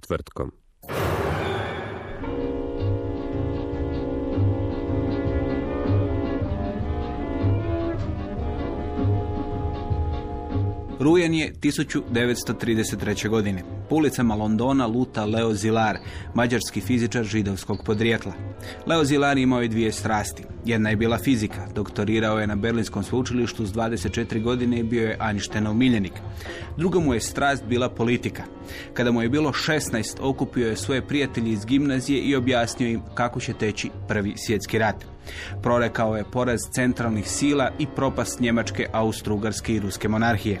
Povijest 1933. godine. Po ulicama Londona luta Leo Zilar, mađarski fizičar židovskog podrijetla. Leo Zilar imao je dvije strasti. Jedna je bila fizika, doktorirao je na Berlinskom sveučilištu s 24 godine i bio je Einsteinov miljenik. Druga mu je strast bila politika. Kada mu je bilo 16, okupio je svoje prijatelje iz gimnazije i objasnio im kako će teći prvi svjetski rat. Prorekao je poraz centralnih sila i propast Njemačke, Austro-Ugarske i Ruske monarhije.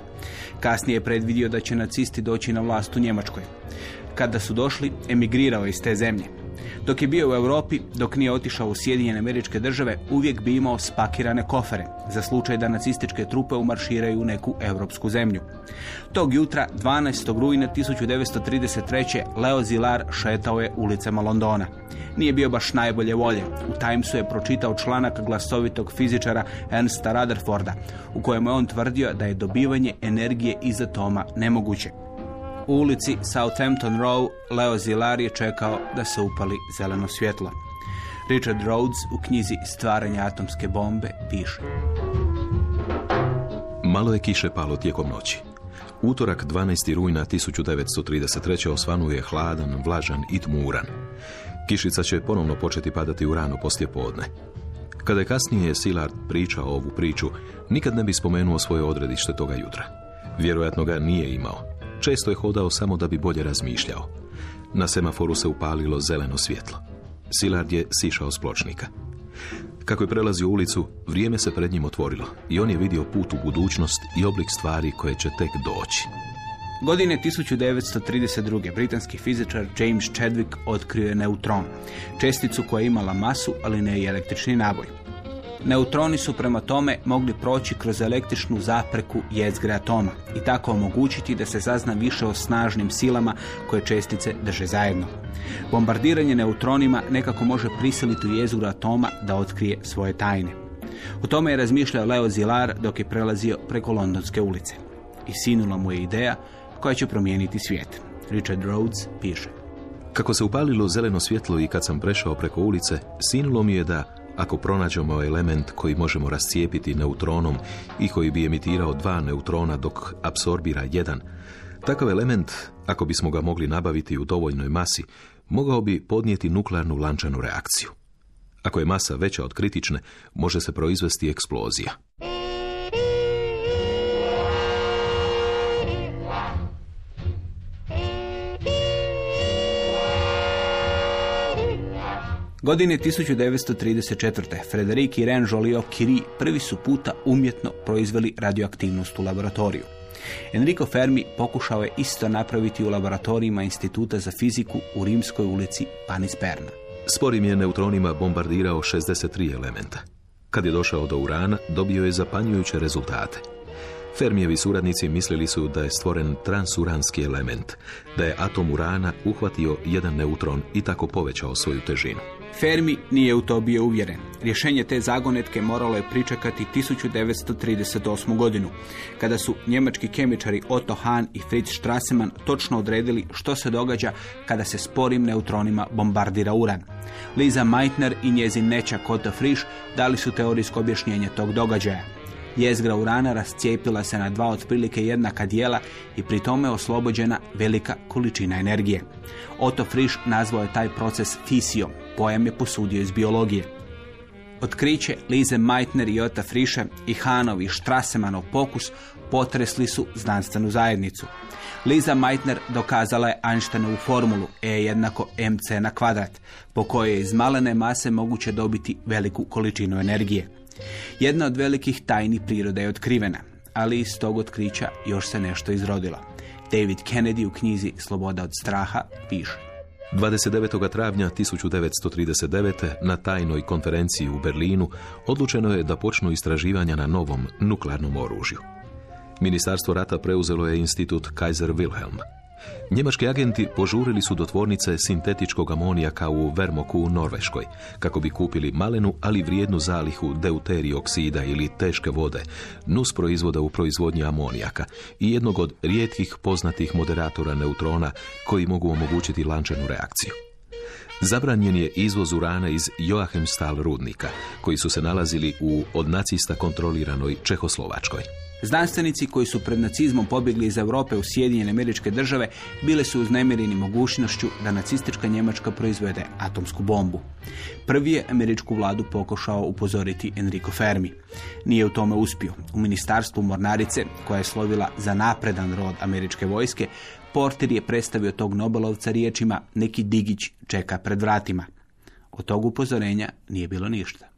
Kasnije je predvidio da će nacisti doći na vlast u Njemačkoj. Kada su došli, emigrirao iz te zemlje. Dok je bio u Europi, dok nije otišao u Sjedinjene američke države, uvijek bi imao spakirane kofere, za slučaj da nacističke trupe umarširaju u neku europsku zemlju. Tog jutra, 12. rujna 1933. Leo Zilar šetao je ulicama Londona. Nije bio baš najbolje volje. U Timesu je pročitao članak glasovitog fizičara Ernsta Rutherforda, u kojemu je on tvrdio da je dobivanje energije iz atoma nemoguće. U ulici Southampton Row Leo Zilar je čekao da se upali zeleno svjetlo. Richard Rhodes u knjizi Stvaranje atomske bombe piše. Malo je kiše palo tijekom noći. Utorak 12. rujna 1933. osvanuo je hladan, vlažan i tmuran. Kišica će ponovno početi padati u rano poslije podne. Kada je kasnije Silard pričao ovu priču, nikad ne bi spomenuo svoje odredište toga jutra. Vjerojatno ga nije imao. Često je hodao samo da bi bolje razmišljao. Na semaforu se upalilo zeleno svjetlo. Silard je sišao s pločnika. Kako je prelazio ulicu, vrijeme se pred njim otvorilo i on je vidio put u budućnost i oblik stvari koje će tek doći. Godine 1932. britanski fizičar James Chadwick otkrio je neutron, česticu koja je imala masu, ali ne i električni naboj. Neutroni su prema tome mogli proći kroz električnu zapreku jezgre atoma i tako omogućiti da se zazna više o snažnim silama koje čestice drže zajedno. Bombardiranje neutronima nekako može prisiliti u jezgru atoma da otkrije svoje tajne. O tome je razmišljao Leo Zilar dok je prelazio preko Londonske ulice. I sinula mu je ideja koja će promijeniti svijet. Richard Rhodes piše. Kako se upalilo zeleno svjetlo i kad sam prešao preko ulice, sinulo mi je da, ako pronađemo element koji možemo rascijepiti neutronom i koji bi emitirao dva neutrona dok apsorbira jedan, takav element, ako bismo ga mogli nabaviti u dovoljnoj masi, mogao bi podnijeti nuklearnu lančanu reakciju. Ako je masa veća od kritične, može se proizvesti eksplozija. Godine 1934. Frederik i Ren Joliot Curie prvi su puta umjetno proizveli radioaktivnost u laboratoriju. Enrico Fermi pokušao je isto napraviti u laboratorijima Instituta za fiziku u Rimskoj ulici Panisperna. Sporim je neutronima bombardirao 63 elementa. Kad je došao do urana, dobio je zapanjujuće rezultate. Fermijevi suradnici mislili su da je stvoren transuranski element, da je atom urana uhvatio jedan neutron i tako povećao svoju težinu. Fermi nije u to bio uvjeren. Rješenje te zagonetke moralo je pričekati 1938. godinu, kada su njemački kemičari Otto Hahn i Fritz Strassmann točno odredili što se događa kada se sporim neutronima bombardira uran. Liza Meitner i njezin nečak Otto Frisch dali su teorijsko objašnjenje tog događaja. Jezgra urana rascijepila se na dva otprilike jednaka dijela i pri tome oslobođena velika količina energije. Otto Frisch nazvao je taj proces fisijom. Pojam je posudio iz biologije. Otkriće Lize Meitner i Jota Friše i Hanov i Strassemanov pokus potresli su znanstvenu zajednicu. Liza Meitner dokazala je Einsteinovu formulu E jednako mc na kvadrat, po kojoj je iz malene mase moguće dobiti veliku količinu energije. Jedna od velikih tajni prirode je otkrivena, ali iz tog otkrića još se nešto izrodilo. David Kennedy u knjizi Sloboda od straha piše. 29. travnja 1939. na tajnoj konferenciji u Berlinu odlučeno je da počnu istraživanja na novom nuklearnom oružju. Ministarstvo rata preuzelo je institut Kaiser Wilhelm. Njemački agenti požurili su do tvornice sintetičkog amonijaka u Vermoku u Norveškoj, kako bi kupili malenu, ali vrijednu zalihu deuteri oksida ili teške vode, nus proizvoda u proizvodnji amonijaka i jednog od rijetkih poznatih moderatora neutrona koji mogu omogućiti lančanu reakciju. Zabranjen je izvoz urana iz Joachimstal rudnika, koji su se nalazili u od nacista kontroliranoj Čehoslovačkoj. Znanstvenici koji su pred nacizmom pobjegli iz Europe u Sjedinjene američke države bile su uznemireni mogućnošću da nacistička Njemačka proizvede atomsku bombu. Prvi je američku vladu pokušao upozoriti Enrico Fermi. Nije u tome uspio. U ministarstvu Mornarice, koja je slovila za napredan rod američke vojske, Porter je predstavio tog Nobelovca riječima neki digić čeka pred vratima. Od tog upozorenja nije bilo ništa.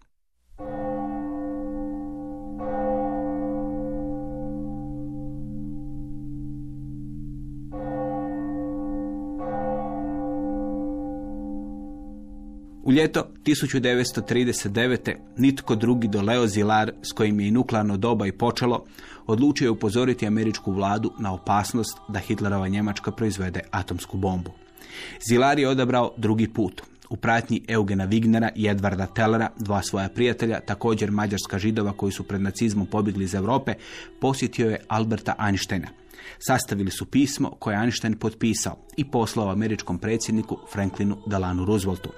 U ljeto 1939. nitko drugi do Leo Zilar, s kojim je i nuklearno doba i počelo, odlučio je upozoriti američku vladu na opasnost da Hitlerova Njemačka proizvede atomsku bombu. Zilar je odabrao drugi put. U pratnji Eugena Wignera i Edvarda Tellera, dva svoja prijatelja, također mađarska židova koji su pred nacizmom pobjegli iz Europe, posjetio je Alberta Einsteina. Sastavili su pismo koje je Einstein potpisao i poslao američkom predsjedniku Franklinu Delanu Rooseveltu.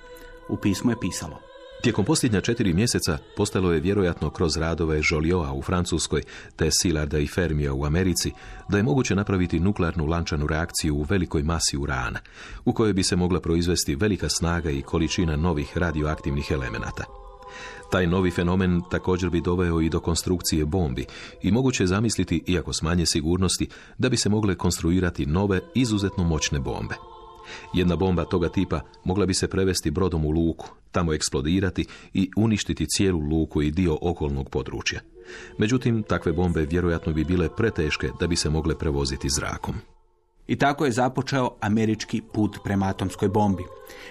U pismu je pisalo. Tijekom posljednja četiri mjeseca postalo je vjerojatno kroz radove Jolioa u Francuskoj te Silarda i Fermija u Americi da je moguće napraviti nuklearnu lančanu reakciju u velikoj masi urana, u kojoj bi se mogla proizvesti velika snaga i količina novih radioaktivnih elemenata. Taj novi fenomen također bi doveo i do konstrukcije bombi i moguće zamisliti, iako s manje sigurnosti, da bi se mogle konstruirati nove, izuzetno moćne bombe. Jedna bomba toga tipa mogla bi se prevesti brodom u luku, tamo eksplodirati i uništiti cijelu luku i dio okolnog područja. Međutim, takve bombe vjerojatno bi bile preteške da bi se mogle prevoziti zrakom. I tako je započeo američki put prema atomskoj bombi.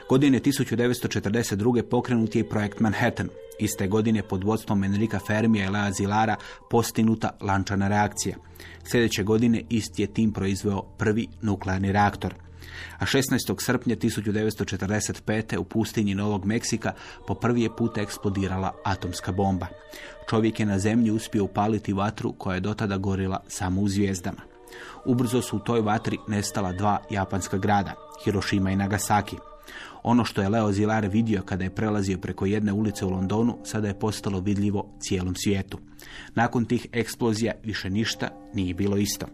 Godine 1942. pokrenut je projekt Manhattan. Iste godine pod vodstvom Enrika Fermija i Lea Zilara postignuta lančana reakcija. Sljedeće godine isti je tim proizveo prvi nuklearni reaktor – a 16. srpnja 1945. u pustinji Novog Meksika po prvi je put eksplodirala atomska bomba. Čovjek je na zemlji uspio upaliti vatru koja je dotada gorila samo u zvijezdama. Ubrzo su u toj vatri nestala dva japanska grada, Hiroshima i Nagasaki. Ono što je Leo Zilar vidio kada je prelazio preko jedne ulice u Londonu, sada je postalo vidljivo cijelom svijetu. Nakon tih eksplozija više ništa nije bilo isto.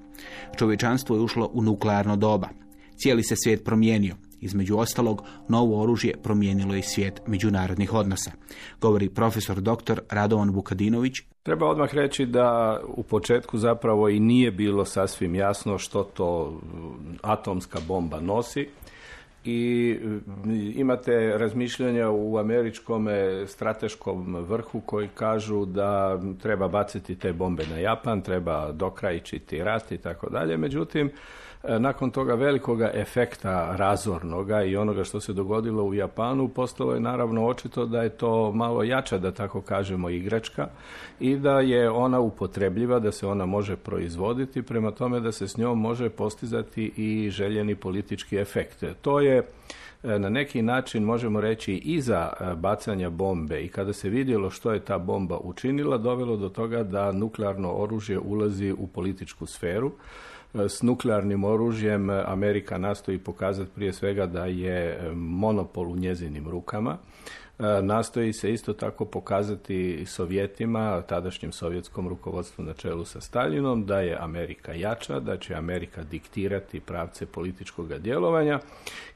Čovječanstvo je ušlo u nuklearno doba. Cijeli se svijet promijenio. Između ostalog, novo oružje promijenilo i svijet međunarodnih odnosa. Govori profesor dr. Radovan Vukadinović. Treba odmah reći da u početku zapravo i nije bilo sasvim jasno što to atomska bomba nosi i imate razmišljanja u američkom strateškom vrhu koji kažu da treba baciti te bombe na Japan, treba dokrajčiti rat i tako dalje. Međutim, nakon toga velikoga efekta razornoga i onoga što se dogodilo u Japanu, postalo je naravno očito da je to malo jača, da tako kažemo, igračka i da je ona upotrebljiva, da se ona može proizvoditi, prema tome da se s njom može postizati i željeni politički efekt. To je e, na neki način možemo reći iza e, bacanja bombe i kada se vidjelo što je ta bomba učinila, dovelo do toga da nuklearno oružje ulazi u političku sferu s nuklearnim oružjem Amerika nastoji pokazati prije svega da je monopol u njezinim rukama. E, nastoji se isto tako pokazati Sovjetima, tadašnjem sovjetskom rukovodstvu na čelu sa Staljinom, da je Amerika jača, da će Amerika diktirati pravce političkog djelovanja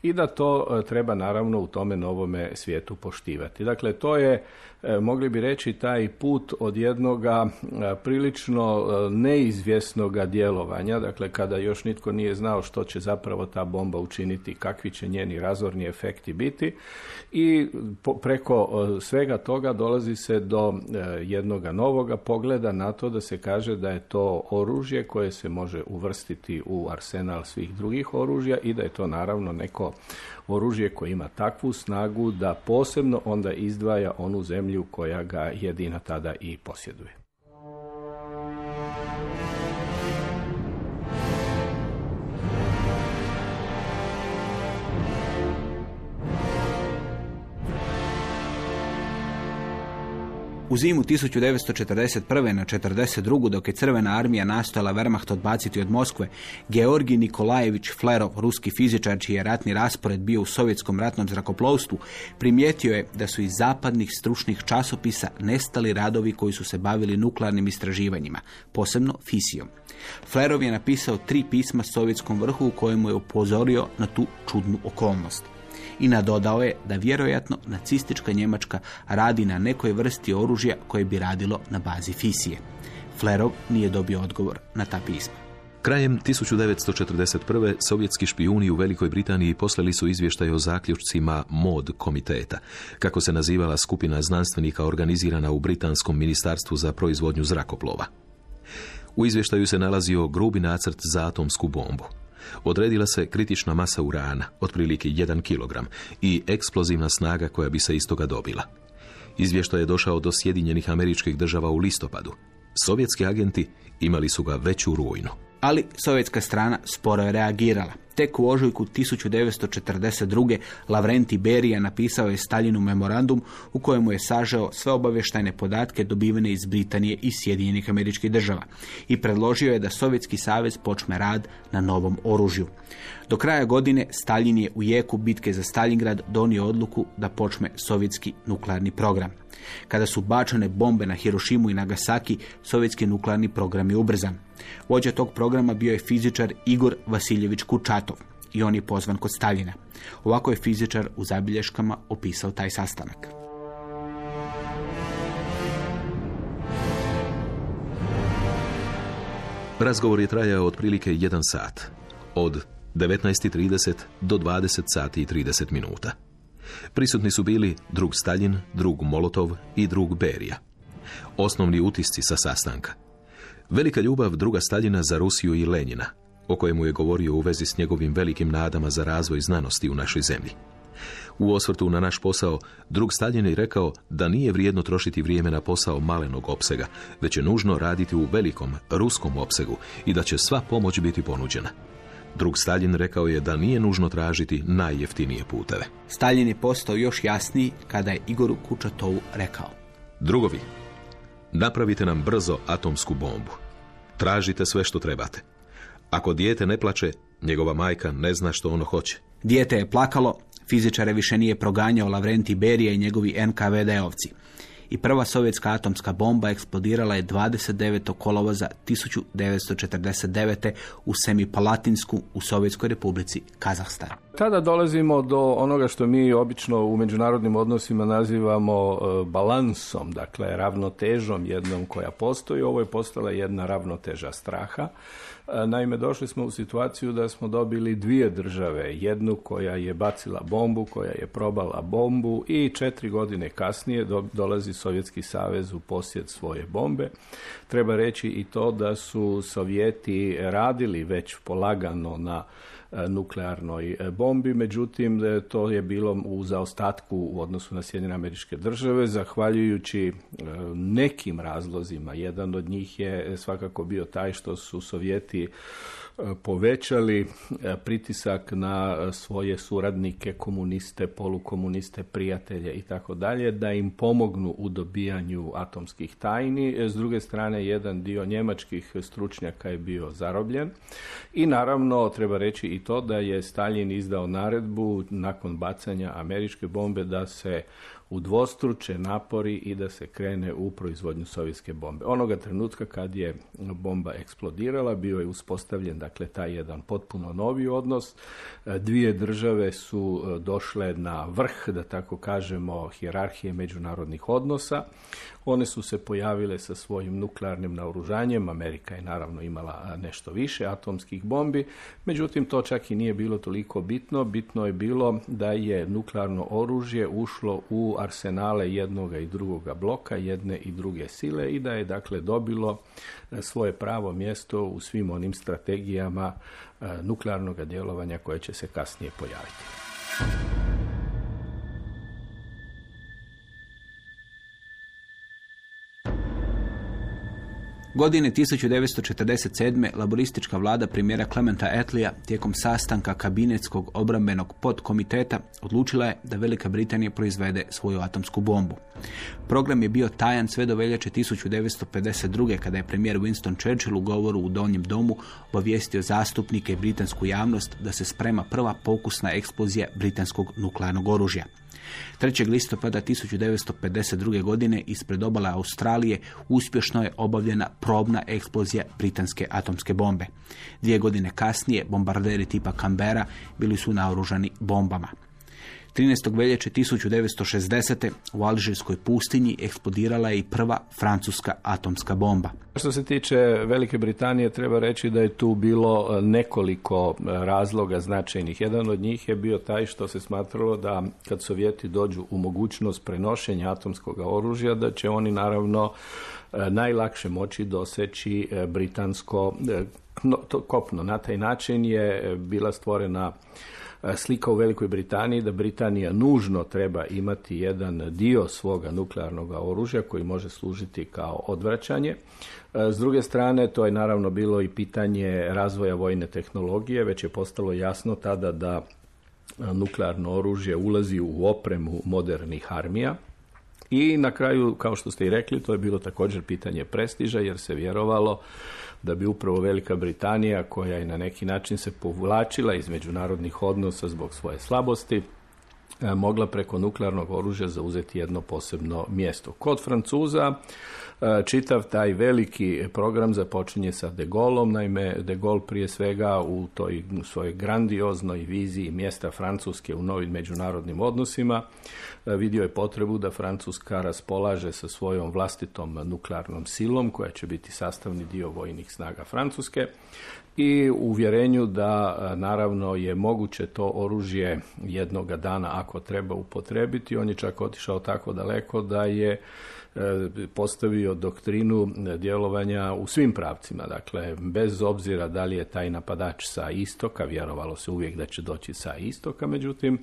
i da to e, treba naravno u tome novome svijetu poštivati. Dakle, to je, e, mogli bi reći, taj put od jednoga prilično neizvjesnoga djelovanja, dakle, kada još nitko nije znao što će zapravo ta bomba učiniti, kakvi će njeni razorni efekti biti i preko svega toga dolazi se do e, jednoga novoga pogleda na to da se kaže da je to oružje koje se može uvrstiti u arsenal svih drugih oružja i da je to naravno neko oružje koje ima takvu snagu da posebno onda izdvaja onu zemlju koja ga jedina tada i posjeduje. U zimu 1941. na 42. dok je Crvena armija nastojala Wehrmacht odbaciti od Moskve, Georgi Nikolajević Flerov, ruski fizičar čiji je ratni raspored bio u sovjetskom ratnom zrakoplovstvu, primijetio je da su iz zapadnih stručnih časopisa nestali radovi koji su se bavili nuklearnim istraživanjima, posebno fisijom. Flerov je napisao tri pisma sovjetskom vrhu u kojemu je upozorio na tu čudnu okolnost i nadodao je da vjerojatno nacistička Njemačka radi na nekoj vrsti oružja koje bi radilo na bazi fisije. Flerov nije dobio odgovor na ta pisma. Krajem 1941. sovjetski špijuni u Velikoj Britaniji poslali su izvještaj o zaključcima MOD komiteta, kako se nazivala skupina znanstvenika organizirana u Britanskom ministarstvu za proizvodnju zrakoplova. U izvještaju se nalazio grubi nacrt za atomsku bombu. Odredila se kritična masa urana, otprilike 1 kg, i eksplozivna snaga koja bi se iz toga dobila. Izvještaj je došao do Sjedinjenih američkih država u listopadu. Sovjetski agenti imali su ga već u rujnu. Ali sovjetska strana sporo je reagirala. Tek u ožujku 1942. Lavrenti Berija napisao je Staljinu memorandum u kojemu je sažao sve obavještajne podatke dobivene iz Britanije i Sjedinjenih američkih država i predložio je da Sovjetski savez počne rad na novom oružju. Do kraja godine Stalin je u jeku bitke za Stalingrad donio odluku da počne sovjetski nuklearni program. Kada su bačene bombe na Hirošimu i Nagasaki, sovjetski nuklearni program je ubrzan. Vođa tog programa bio je fizičar Igor Vasiljević Kučatov i on je pozvan kod Staljina. Ovako je fizičar u zabilješkama opisao taj sastanak. Razgovor je trajao otprilike jedan sat, od 19.30 do 20 sati i 30 minuta. Prisutni su bili drug Stalin, drug Molotov i drug Berija. Osnovni utisci sa sastanka. Velika ljubav druga Staljina za Rusiju i Lenjina, o kojemu je govorio u vezi s njegovim velikim nadama za razvoj znanosti u našoj zemlji. U osvrtu na naš posao, drug Stalin je rekao da nije vrijedno trošiti vrijeme na posao malenog opsega, već je nužno raditi u velikom, ruskom opsegu i da će sva pomoć biti ponuđena. Drug Stalin rekao je da nije nužno tražiti najjeftinije puteve. Stalin je postao još jasniji kada je Igoru Kučatovu rekao. Drugovi, napravite nam brzo atomsku bombu. Tražite sve što trebate. Ako dijete ne plače, njegova majka ne zna što ono hoće. Dijete je plakalo, fizičare više nije proganjao Lavrenti Berija i njegovi NKVD-ovci i prva sovjetska atomska bomba eksplodirala je 29. kolovoza 1949. u Semipalatinsku u Sovjetskoj republici Kazahstan. Tada dolazimo do onoga što mi obično u međunarodnim odnosima nazivamo e, balansom, dakle ravnotežom jednom koja postoji. Ovo je postala jedna ravnoteža straha Naime, došli smo u situaciju da smo dobili dvije države. Jednu koja je bacila bombu, koja je probala bombu i četiri godine kasnije dolazi Sovjetski savez u posjed svoje bombe. Treba reći i to da su Sovjeti radili već polagano na nuklearnoj e, bombi, međutim e, to je bilo u zaostatku u odnosu na Sjedinjene američke države, zahvaljujući nekim razlozima. Jedan od njih je svakako bio taj što su Sovjeti povećali e, pritisak na svoje suradnike, komuniste, polukomuniste, prijatelje i tako dalje, da im pomognu u dobijanju atomskih tajni. S druge strane, jedan dio njemačkih stručnjaka je bio zarobljen i naravno treba reći i to da je Stalin izdao naredbu nakon bacanja američke bombe da se udvostruče napori i da se krene u proizvodnju sovjetske bombe. Onoga trenutka kad je bomba eksplodirala, bio je uspostavljen dakle taj jedan potpuno novi odnos. E, Dvije države su e, došle na vrh, da tako kažemo, hijerarhije međunarodnih odnosa. One su se pojavile sa svojim nuklearnim naoružanjem, Amerika je naravno imala nešto više atomskih bombi, međutim to čak i nije bilo toliko bitno, bitno je bilo da je nuklearno oružje ušlo u arsenale jednoga i drugoga bloka, jedne i druge sile i da je dakle dobilo e, svoje pravo mjesto u svim onim strategijama e, nuklearnog djelovanja koje će se kasnije pojaviti. Godine 1947. laboristička vlada premijera Clementa Etlija tijekom sastanka kabinetskog obrambenog podkomiteta odlučila je da Velika Britanija proizvede svoju atomsku bombu. Program je bio tajan sve do veljače 1952. kada je premijer Winston Churchill u govoru u Donjem domu obavijestio zastupnike i britansku javnost da se sprema prva pokusna eksplozija britanskog nuklearnog oružja. 3. listopada 1952. godine ispred obala Australije uspješno je obavljena probna eksplozija britanske atomske bombe. Dvije godine kasnije bombarderi tipa Canberra bili su naoružani bombama. 13. veljače 1960. u Alžirskoj pustinji eksplodirala je i prva francuska atomska bomba. Što se tiče Velike Britanije, treba reći da je tu bilo e, nekoliko e, razloga značajnih. Jedan od njih je bio taj što se smatralo da kad Sovjeti dođu u mogućnost prenošenja atomskog oružja, da će oni naravno e, najlakše moći doseći britansko kopno. Na taj način je bila stvorena slika u Velikoj Britaniji da Britanija nužno treba imati jedan dio svoga nuklearnog oružja koji može služiti kao odvraćanje. S druge strane, to je naravno bilo i pitanje razvoja vojne tehnologije, već je postalo jasno tada da nuklearno oružje ulazi u opremu modernih armija. I na kraju, kao što ste i rekli, to je bilo također pitanje prestiža jer se vjerovalo da bi upravo Velika Britanija, koja je na neki način se povlačila iz međunarodnih odnosa zbog svoje slabosti, e, mogla preko nuklearnog oružja zauzeti jedno posebno mjesto. Kod Francuza čitav taj veliki program započinje sa De Gaulleom, naime De Gaulle prije svega u toj svojoj grandioznoj viziji mjesta Francuske u novim međunarodnim odnosima E, vidio je potrebu da Francuska raspolaže sa svojom vlastitom nuklearnom silom koja će biti sastavni dio vojnih snaga Francuske i u uvjerenju da e, naravno je moguće to oružje jednoga dana ako treba upotrebiti. On je čak otišao tako daleko da je E, postavio doktrinu djelovanja u svim pravcima. Dakle, bez obzira da li je taj napadač sa istoka, vjerovalo se uvijek da će doći sa istoka, međutim,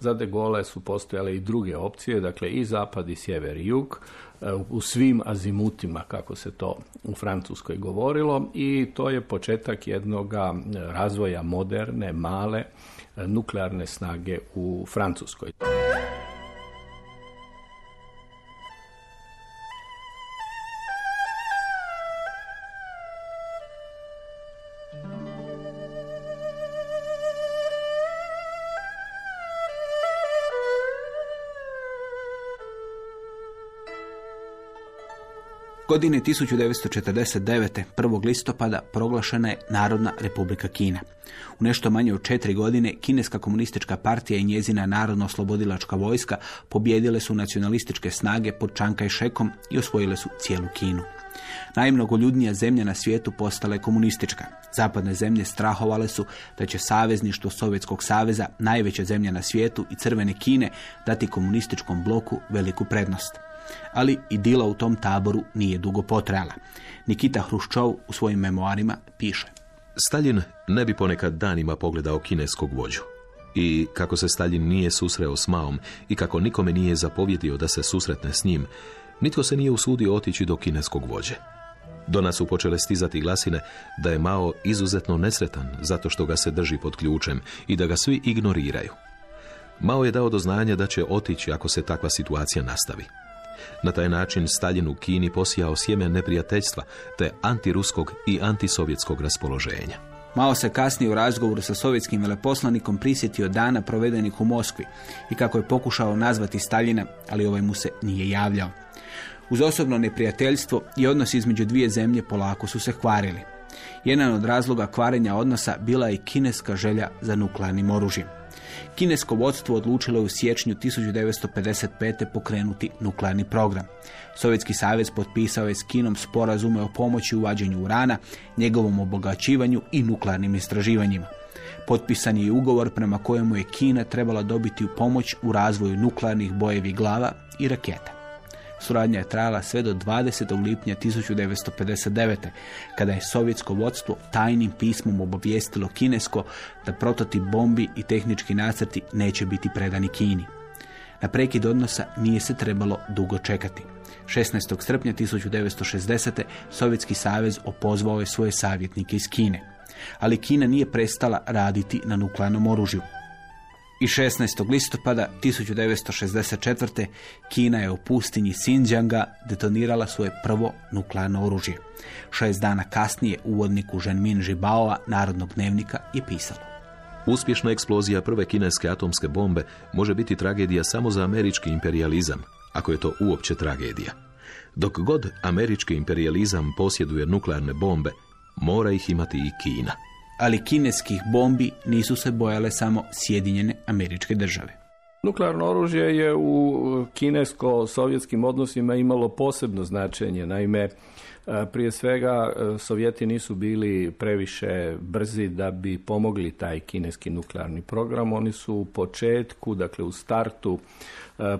za de Gaulle su postojale i druge opcije, dakle i zapad i sjever i jug, u svim azimutima, kako se to u Francuskoj govorilo i to je početak jednog razvoja moderne, male nuklearne snage u Francuskoj. Godine 1949. 1. listopada proglašena je Narodna republika Kina. U nešto manje od četiri godine Kineska komunistička partija i njezina narodno-oslobodilačka vojska pobjedile su nacionalističke snage pod Čanka Šekom i osvojile su cijelu Kinu. Najmnogoljudnija zemlja na svijetu postala je komunistička. Zapadne zemlje strahovale su da će savezništvo Sovjetskog saveza, najveća zemlja na svijetu i crvene Kine dati komunističkom bloku veliku prednost ali idila u tom taboru nije dugo potrajala. Nikita Hruščov u svojim memoarima piše. Stalin ne bi ponekad danima pogledao kineskog vođu. I kako se Stalin nije susreo s Maom i kako nikome nije zapovjedio da se susretne s njim, nitko se nije usudio otići do kineskog vođe. Do nas su počele stizati glasine da je Mao izuzetno nesretan zato što ga se drži pod ključem i da ga svi ignoriraju. Mao je dao do znanja da će otići ako se takva situacija nastavi. Na taj način Stalin u Kini posijao sjeme neprijateljstva te antiruskog i antisovjetskog raspoloženja. Mao se kasnije u razgovoru sa sovjetskim veleposlanikom prisjetio dana provedenih u Moskvi i kako je pokušao nazvati Staljina, ali ovaj mu se nije javljao. Uz osobno neprijateljstvo i odnos između dvije zemlje polako su se kvarili. Jedan od razloga kvarenja odnosa bila je kineska želja za nuklearnim oružjem. Kinesko vodstvo odlučilo je u siječnju 1955. pokrenuti nuklearni program. Sovjetski savez potpisao je s Kinom sporazume o pomoći u vađenju urana, njegovom obogaćivanju i nuklearnim istraživanjima. Potpisan je ugovor prema kojemu je Kina trebala dobiti pomoć u razvoju nuklearnih bojevih glava i raketa. Suradnja je trajala sve do 20. lipnja 1959. kada je sovjetsko vodstvo tajnim pismom obavijestilo kinesko da prototip bombi i tehnički nacrti neće biti predani Kini. Na prekid odnosa nije se trebalo dugo čekati. 16. srpnja 1960. Sovjetski savez opozvao je svoje savjetnike iz Kine. Ali Kina nije prestala raditi na nuklearnom oružju. I 16. listopada 1964. Kina je u pustinji Xinjianga detonirala svoje prvo nuklearno oružje. Šest dana kasnije uvodniku Ženmin Žibaova Narodnog dnevnika je pisalo. Uspješna eksplozija prve kineske atomske bombe može biti tragedija samo za američki imperializam, ako je to uopće tragedija. Dok god američki imperializam posjeduje nuklearne bombe, mora ih imati i Kina ali kineskih bombi nisu se bojale samo Sjedinjene američke države. Nuklearno oružje je u kinesko-sovjetskim odnosima imalo posebno značenje. Naime, prije svega Sovjeti nisu bili previše brzi da bi pomogli taj kineski nuklearni program. Oni su u početku, dakle u startu,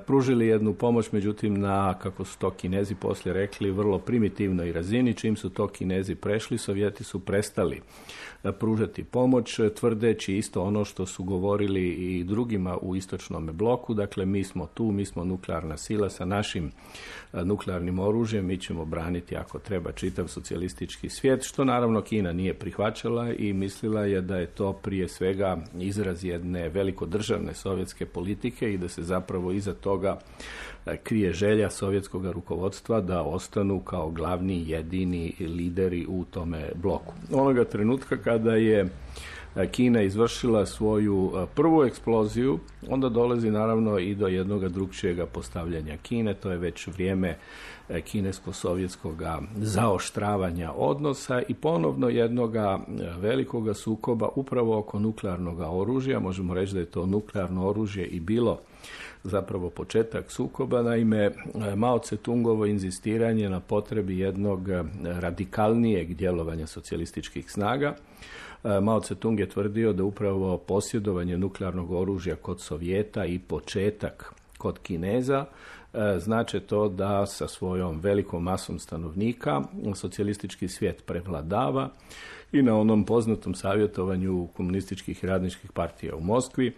pružili jednu pomoć, međutim na, kako su to kinezi poslije rekli, vrlo primitivnoj razini. Čim su to kinezi prešli, Sovjeti su prestali pružati pomoć, tvrdeći isto ono što su govorili i drugima u istočnom bloku. Dakle, mi smo tu, mi smo nuklearna sila sa našim nuklearnim oružjem, mi ćemo braniti ako treba čitav socijalistički svijet, što naravno Kina nije prihvaćala i mislila je da je to prije svega izraz jedne velikodržavne sovjetske politike i da se zapravo iza toga krije želja sovjetskog rukovodstva da ostanu kao glavni jedini lideri u tome bloku. Onoga trenutka kada je Kina izvršila svoju prvu eksploziju, onda dolazi naravno i do jednog drugčijega postavljanja Kine, to je već vrijeme kinesko-sovjetskog zaoštravanja odnosa i ponovno jednoga velikoga sukoba upravo oko nuklearnog oružja. Možemo reći da je to nuklearno oružje i bilo zapravo početak sukoba. Naime, Mao Tse-tungovo inzistiranje na potrebi jednog radikalnijeg djelovanja socijalističkih snaga. Mao Tse-tung je tvrdio da upravo posjedovanje nuklearnog oružja kod Sovjeta i početak kod Kineza znače to da sa svojom velikom masom stanovnika socijalistički svijet prevladava i na onom poznatom savjetovanju komunističkih i radničkih partija u Moskvi.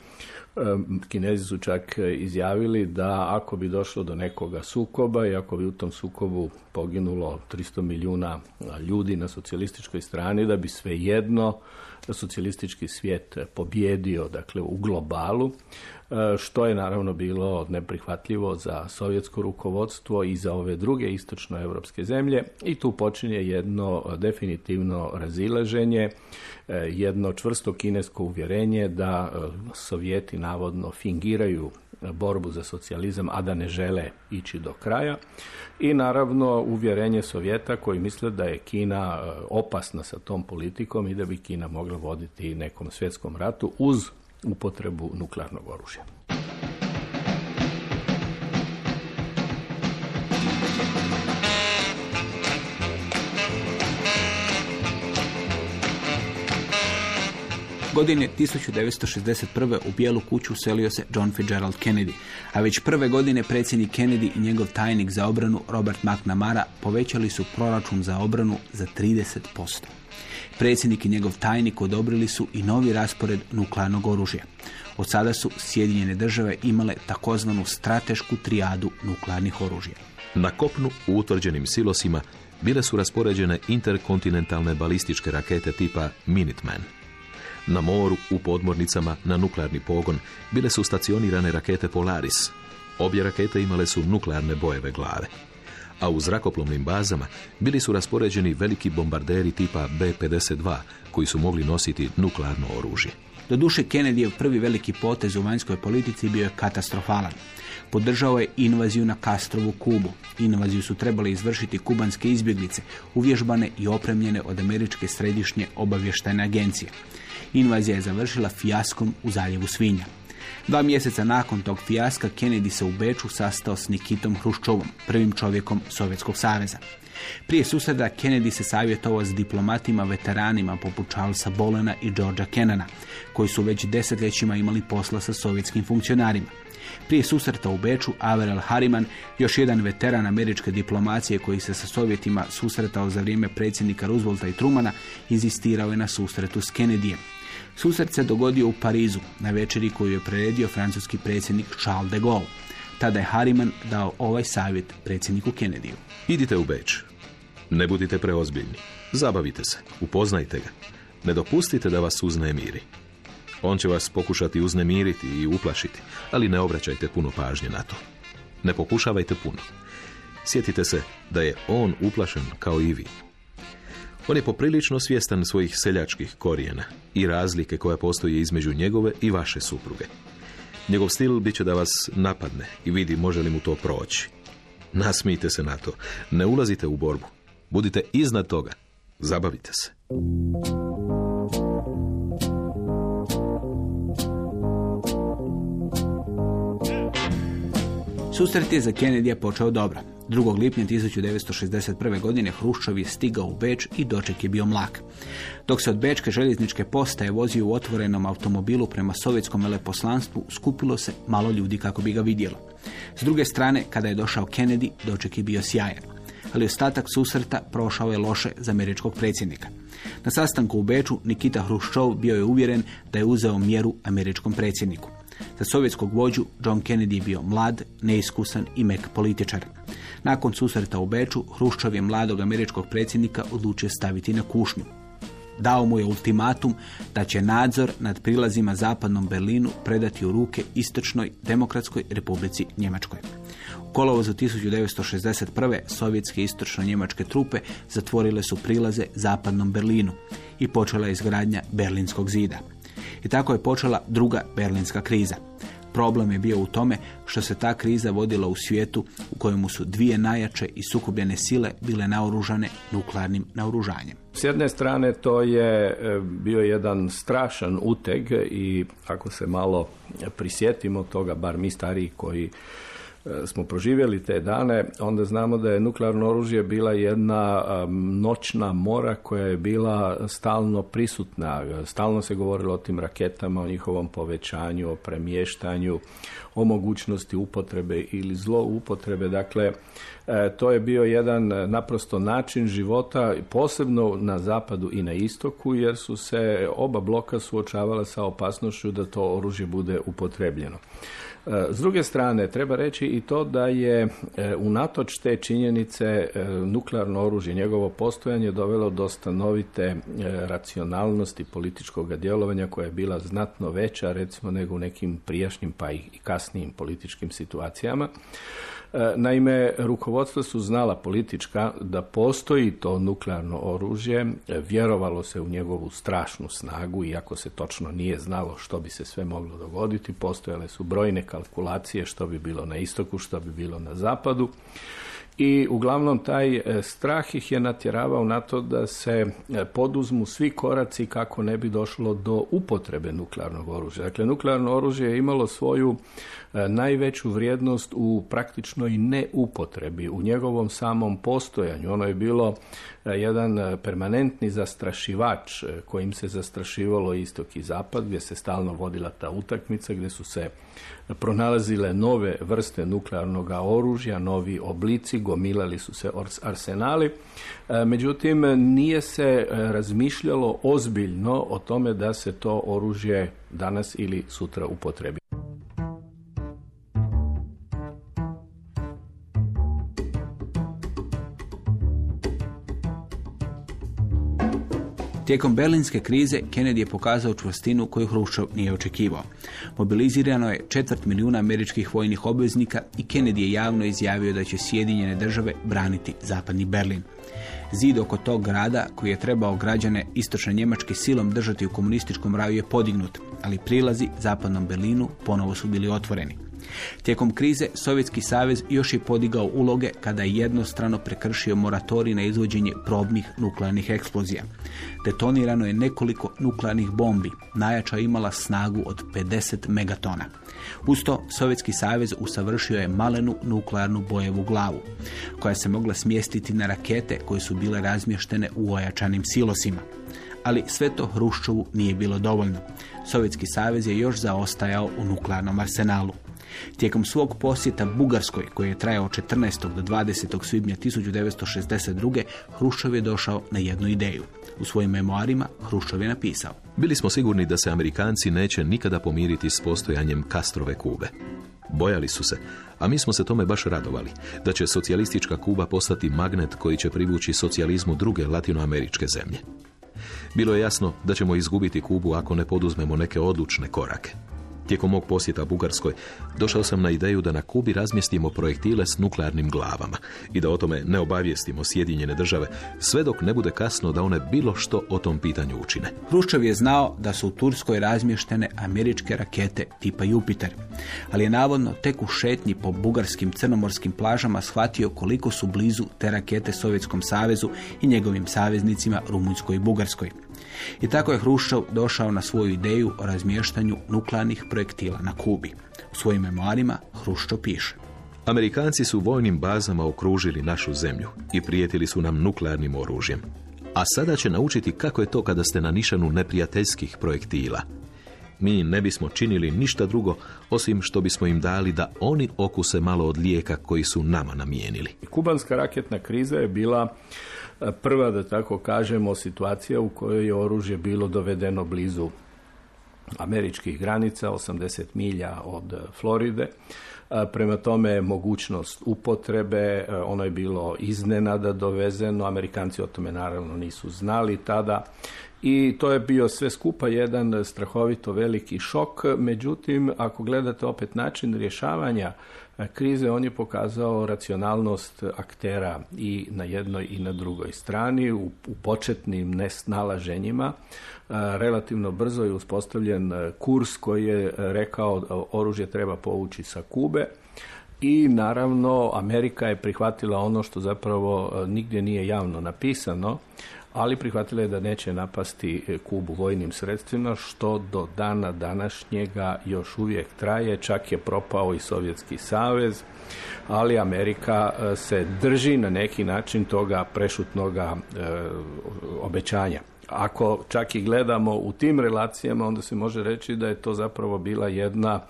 Kinezi su čak izjavili da ako bi došlo do nekoga sukoba i ako bi u tom sukobu poginulo 300 milijuna ljudi na socijalističkoj strani, da bi svejedno socijalistički svijet pobjedio dakle, u globalu, što je naravno bilo neprihvatljivo za sovjetsko rukovodstvo i za ove druge istočnoevropske zemlje. I tu počinje jedno definitivno razilaženje, jedno čvrsto kinesko uvjerenje da Sovjeti navodno fingiraju borbu za socijalizam, a da ne žele ići do kraja. I naravno uvjerenje Sovjeta koji misle da je Kina opasna sa tom politikom i da bi Kina mogla voditi nekom svjetskom ratu uz upotrebu nuklearnog oružja. Godine 1961. u Bijelu kuću uselio se John Fitzgerald Kennedy, a već prve godine predsjednik Kennedy i njegov tajnik za obranu Robert McNamara povećali su proračun za obranu za 30%. Predsjednik i njegov tajnik odobrili su i novi raspored nuklearnog oružja. Od sada su Sjedinjene države imale takozvanu stratešku trijadu nuklearnih oružja. Na kopnu u utvrđenim silosima bile su raspoređene interkontinentalne balističke rakete tipa Minuteman. Na moru, u podmornicama, na nuklearni pogon bile su stacionirane rakete Polaris. Obje rakete imale su nuklearne bojeve glave. a u zrakoplovnim bazama bili su raspoređeni veliki bombarderi tipa B-52 koji su mogli nositi nuklearno oružje. Doduše, Kennedyjev prvi veliki potez u vanjskoj politici bio je katastrofalan. Podržao je invaziju na Castrovu Kubu. Invaziju su trebali izvršiti kubanske izbjeglice, uvježbane i opremljene od američke središnje obavještajne agencije. Invazija je završila fijaskom u zaljevu Svinja. Dva mjeseca nakon tog fijaska Kennedy se u Beču sastao s Nikitom Hruščovom, prvim čovjekom Sovjetskog saveza. Prije susreda Kennedy se savjetovao s diplomatima veteranima poput Charlesa Bolena i Georgia Kennana, koji su već desetljećima imali posla sa sovjetskim funkcionarima. Prije susreta u Beču, Averell Harriman, još jedan veteran američke diplomacije koji se sa Sovjetima susretao za vrijeme predsjednika Roosevelta i Trumana, inzistirao je na susretu s Kennedyjem. Susret se dogodio u Parizu, na večeri koju je priredio francuski predsjednik Charles de Gaulle. Tada je Harriman dao ovaj savjet predsjedniku Kennedyu. Idite u Beč. Ne budite preozbiljni. Zabavite se. Upoznajte ga. Ne dopustite da vas uznemiri. On će vas pokušati uznemiriti i uplašiti, ali ne obraćajte puno pažnje na to. Ne pokušavajte puno. Sjetite se da je on uplašen kao i vi. On je poprilično svjestan svojih seljačkih korijena i razlike koja postoji između njegove i vaše supruge. Njegov stil bit će da vas napadne i vidi može li mu to proći. Nasmijte se na to. Ne ulazite u borbu. Budite iznad toga. Zabavite se. Susret je za Kennedy počeo dobro. 2. lipnja 1961. godine Hruščov je stigao u Beč i doček je bio mlak. Dok se od Bečke željezničke postaje vozio u otvorenom automobilu prema sovjetskom veleposlanstvu, skupilo se malo ljudi kako bi ga vidjelo. S druge strane, kada je došao Kennedy, doček je bio sjajan. Ali ostatak susreta prošao je loše za američkog predsjednika. Na sastanku u Beču Nikita Hruščov bio je uvjeren da je uzeo mjeru američkom predsjedniku. Za sovjetskog vođu John Kennedy je bio mlad, neiskusan i mek političar. Nakon susreta u Beču, Hruščov je mladog američkog predsjednika odlučio staviti na kušnju. Dao mu je ultimatum da će nadzor nad prilazima zapadnom Berlinu predati u ruke Istočnoj demokratskoj republici Njemačkoj. U kolovozu 1961. sovjetske istočno-njemačke trupe zatvorile su prilaze zapadnom Berlinu i počela je izgradnja Berlinskog zida. I tako je počela druga berlinska kriza. Problem je bio u tome što se ta kriza vodila u svijetu u kojemu su dvije najjače i sukobljene sile bile naoružane nuklearnim naoružanjem. S jedne strane to je e, bio jedan strašan uteg i ako se malo prisjetimo toga, bar mi stariji koji smo proživjeli te dane, onda znamo da je nuklearno oružje bila jedna noćna mora koja je bila stalno prisutna. Stalno se govorilo o tim raketama, o njihovom povećanju, o premještanju, o mogućnosti upotrebe ili zlo upotrebe. Dakle, e, to je bio jedan naprosto način života, posebno na zapadu i na istoku, jer su se oba bloka suočavala sa opasnošću da to oružje bude upotrebljeno. E, s druge strane, treba reći i to da je e, unatoč te činjenice e, nuklearno oružje, njegovo postojanje dovelo do stanovite racionalnosti političkog djelovanja koja je bila znatno veća recimo nego u nekim prijašnjim pa i kasnijim političkim situacijama. E, naime, rukovodstva su znala politička da postoji to nuklearno oružje, e, vjerovalo se u njegovu strašnu snagu, iako se točno nije znalo što bi se sve moglo dogoditi, postojale su brojne kalkulacije što bi bilo na istoku, što bi bilo na zapadu. I uglavnom taj e, strah ih je natjeravao na to da se poduzmu svi koraci kako ne bi došlo do upotrebe nuklearnog oružja. Dakle, nuklearno oružje je imalo svoju najveću vrijednost u praktičnoj neupotrebi, u njegovom samom postojanju. Ono je bilo e, jedan e, permanentni zastrašivač kojim se zastrašivalo istok i zapad, gdje se stalno vodila ta utakmica, gdje su se pronalazile nove vrste nuklearnog oružja, novi oblici, gomilali su se arsenali. Međutim, nije se razmišljalo ozbiljno o tome da se to oružje danas ili sutra upotrebi. Tijekom berlinske krize Kennedy je pokazao čvrstinu koju Hruščov nije očekivao. Mobilizirano je četvrt milijuna američkih vojnih obveznika i Kennedy je javno izjavio da će Sjedinjene države braniti zapadni Berlin. Zid oko tog grada, koji je trebao građane istočne Njemačke silom držati u komunističkom raju, je podignut, ali prilazi zapadnom Berlinu ponovo su bili otvoreni. Tijekom krize Sovjetski savez još je podigao uloge kada je jednostrano prekršio moratorij na izvođenje probnih nuklearnih eksplozija. Detonirano je nekoliko nuklearnih bombi, najjača imala snagu od 50 megatona. Uz to, Sovjetski savez usavršio je malenu nuklearnu bojevu glavu, koja se mogla smjestiti na rakete koje su bile razmještene u ojačanim silosima. Ali sve to Hruščovu nije bilo dovoljno. Sovjetski savez je još zaostajao u nuklearnom arsenalu. Tijekom svog posjeta Bugarskoj, koji je trajao 14. do 20. svibnja 1962. Hruščov je došao na jednu ideju. U svojim memoarima Hruščov je napisao. Bili smo sigurni da se Amerikanci neće nikada pomiriti s postojanjem Kastrove Kube. Bojali su se, a mi smo se tome baš radovali, da će socijalistička Kuba postati magnet koji će privući socijalizmu druge latinoameričke zemlje. Bilo je jasno da ćemo izgubiti Kubu ako ne poduzmemo neke odlučne korake. Tijekom mog posjeta Bugarskoj došao sam na ideju da na Kubi razmjestimo projektile s nuklearnim glavama i da o tome ne obavijestimo Sjedinjene države sve dok ne bude kasno da one bilo što o tom pitanju učine. Hruščov je znao da su u Turskoj razmještene američke rakete tipa Jupiter, ali je navodno tek u šetnji po bugarskim crnomorskim plažama shvatio koliko su blizu te rakete Sovjetskom savezu i njegovim saveznicima Rumunjskoj i Bugarskoj. I tako je Hruščov došao na svoju ideju o razmještanju nuklearnih projektila na Kubi. U svojim memoarima Hruščo piše. Amerikanci su vojnim bazama okružili našu zemlju i prijetili su nam nuklearnim oružjem. A sada će naučiti kako je to kada ste na nišanu neprijateljskih projektila. Mi ne bismo činili ništa drugo osim što bismo im dali da oni okuse malo od lijeka koji su nama namijenili. Kubanska raketna kriza je bila prva, da tako kažemo, situacija u kojoj je oružje bilo dovedeno blizu američkih granica, 80 milja od Floride. Prema tome mogućnost upotrebe, ono je bilo iznenada dovezeno, Amerikanci o tome naravno nisu znali tada i to je bio sve skupa jedan strahovito veliki šok. Međutim, ako gledate opet način rješavanja krize, on je pokazao racionalnost aktera i na jednoj i na drugoj strani. U, u početnim nesnalaženjima relativno brzo je uspostavljen kurs koji je rekao oružje treba povući sa Kube. I naravno Amerika je prihvatila ono što zapravo nigdje nije javno napisano, ali prihvatila je da neće napasti e, Kubu vojnim sredstvima, što do dana današnjega još uvijek traje, čak je propao i Sovjetski savez, ali Amerika e, se drži na neki način toga prešutnoga e, obećanja. Ako čak i gledamo u tim relacijama, onda se može reći da je to zapravo bila jedna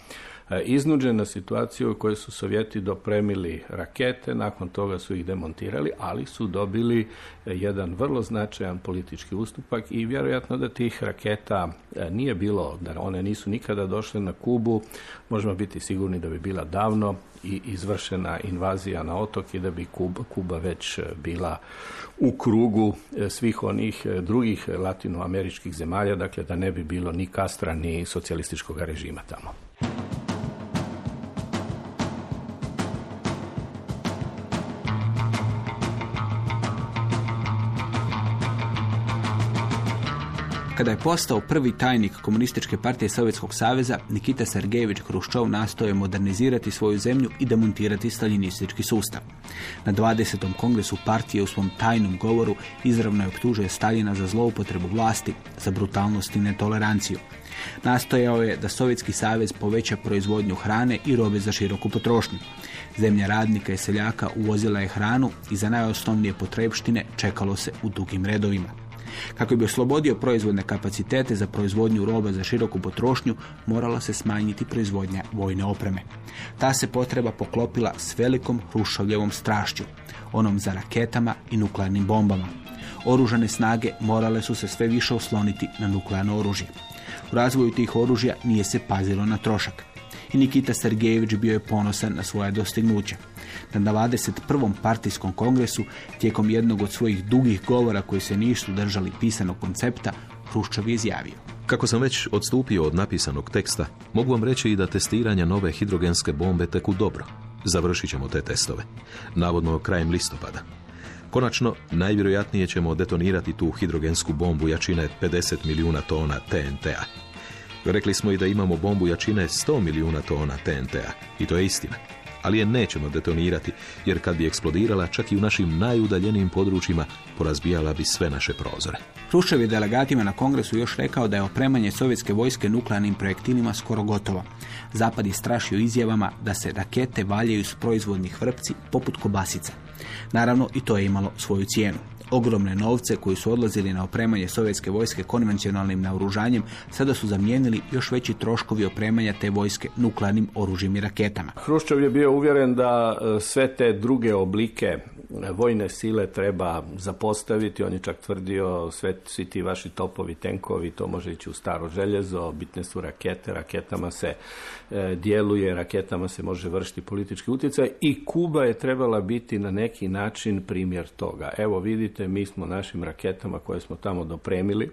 iznuđena situacija u kojoj su Sovjeti dopremili rakete, nakon toga su ih demontirali, ali su dobili e, jedan vrlo značajan politički ustupak i vjerojatno da tih raketa e, nije bilo, da one nisu nikada došle na Kubu, možemo biti sigurni da bi bila davno i izvršena invazija na otok i da bi Kuba, Kuba već bila u krugu svih onih drugih latinoameričkih zemalja, dakle da ne bi bilo ni Kastra ni socijalističkog režima tamo. Kada je postao prvi tajnik komunističke partije Sovjetskog saveza, Nikita Sergejević Hruščov nastoje modernizirati svoju zemlju i demontirati staljinistički sustav. Na 20. kongresu partije u svom tajnom govoru izravno je optužuje Staljina za zloupotrebu vlasti, za brutalnost i netoleranciju. Nastojao je da Sovjetski savez poveća proizvodnju hrane i robe za široku potrošnju. Zemlja radnika i seljaka uvozila je hranu i za najosnovnije potrebštine čekalo se u dugim redovima. Kako bi oslobodio proizvodne kapacitete za proizvodnju roba za široku potrošnju, morala se smanjiti proizvodnja vojne opreme. Ta se potreba poklopila s velikom Hrušovljevom strašću, onom za raketama i nuklearnim bombama. Oružane snage morale su se sve više osloniti na nuklearno oružje. U razvoju tih oružja nije se pazilo na trošak. I Nikita Sergejević bio je ponosan na svoje dostignuće. Na 21. partijskom kongresu, tijekom jednog od svojih dugih govora koji se nisu držali pisanog koncepta, Hruščov je izjavio. Kako sam već odstupio od napisanog teksta, mogu vam reći i da testiranja nove hidrogenske bombe teku dobro. Završit ćemo te testove. Navodno krajem listopada. Konačno, najvjerojatnije ćemo detonirati tu hidrogensku bombu jačine 50 milijuna tona TNT-a. Rekli smo i da imamo bombu jačine 100 milijuna tona TNT-a. I to je istina. Ali je nećemo detonirati, jer kad bi eksplodirala, čak i u našim najudaljenijim područjima, porazbijala bi sve naše prozore. Hruščov je delegatima na kongresu još rekao da je opremanje sovjetske vojske nuklearnim projektilima skoro gotovo. Zapad je strašio izjavama da se rakete valjaju s proizvodnih vrpci poput kobasica. Naravno, i to je imalo svoju cijenu. Ogromne novce koji su odlazili na opremanje sovjetske vojske konvencionalnim naoružanjem sada su zamijenili još veći troškovi opremanja te vojske nuklearnim oružjem i raketama. Hruščov je bio uvjeren da e, sve te druge oblike e, vojne sile treba zapostaviti. On je čak tvrdio sve, svi ti vaši topovi, tenkovi, to može ići u staro željezo, bitne su rakete, raketama se e, djeluje, raketama se može vršiti politički utjecaj i Kuba je trebala biti na neki način primjer toga. Evo vidite, mi smo našim raketama koje smo tamo dopremili,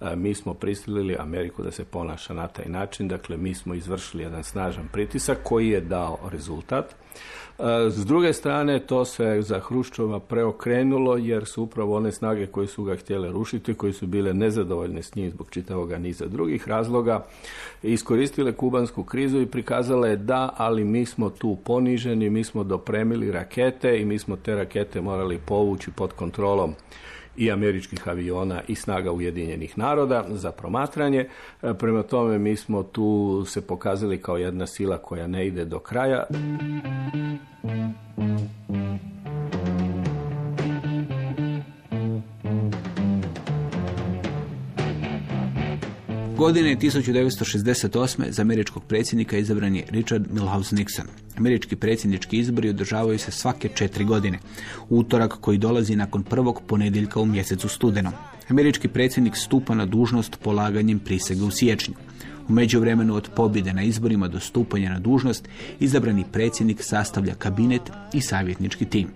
e, mi smo prisilili Ameriku da se ponaša na taj način, dakle mi smo izvršili jedan snažan pritisak koji je dao rezultat. E, s druge strane, to se za Hruščova preokrenulo jer su upravo one snage koje su ga htjele rušiti, koji su bile nezadovoljne s njim zbog čitavoga niza drugih razloga, iskoristile kubansku krizu i prikazale da, ali mi smo tu poniženi, mi smo dopremili rakete i mi smo te rakete morali povući pod kontrolom i američkih aviona i snaga Ujedinjenih naroda za promatranje. E, Prema tome mi smo tu se pokazali kao jedna sila koja ne ide do kraja. Godine 1968. za američkog predsjednika izabran je Richard Milhouse Nixon. Američki predsjednički izbori održavaju se svake četiri godine. Utorak koji dolazi nakon prvog ponedjeljka u mjesecu studenom. Američki predsjednik stupa na dužnost polaganjem prisege u siječnju. U međuvremenu od pobjede na izborima do stupanja na dužnost izabrani predsjednik sastavlja kabinet i savjetnički tim.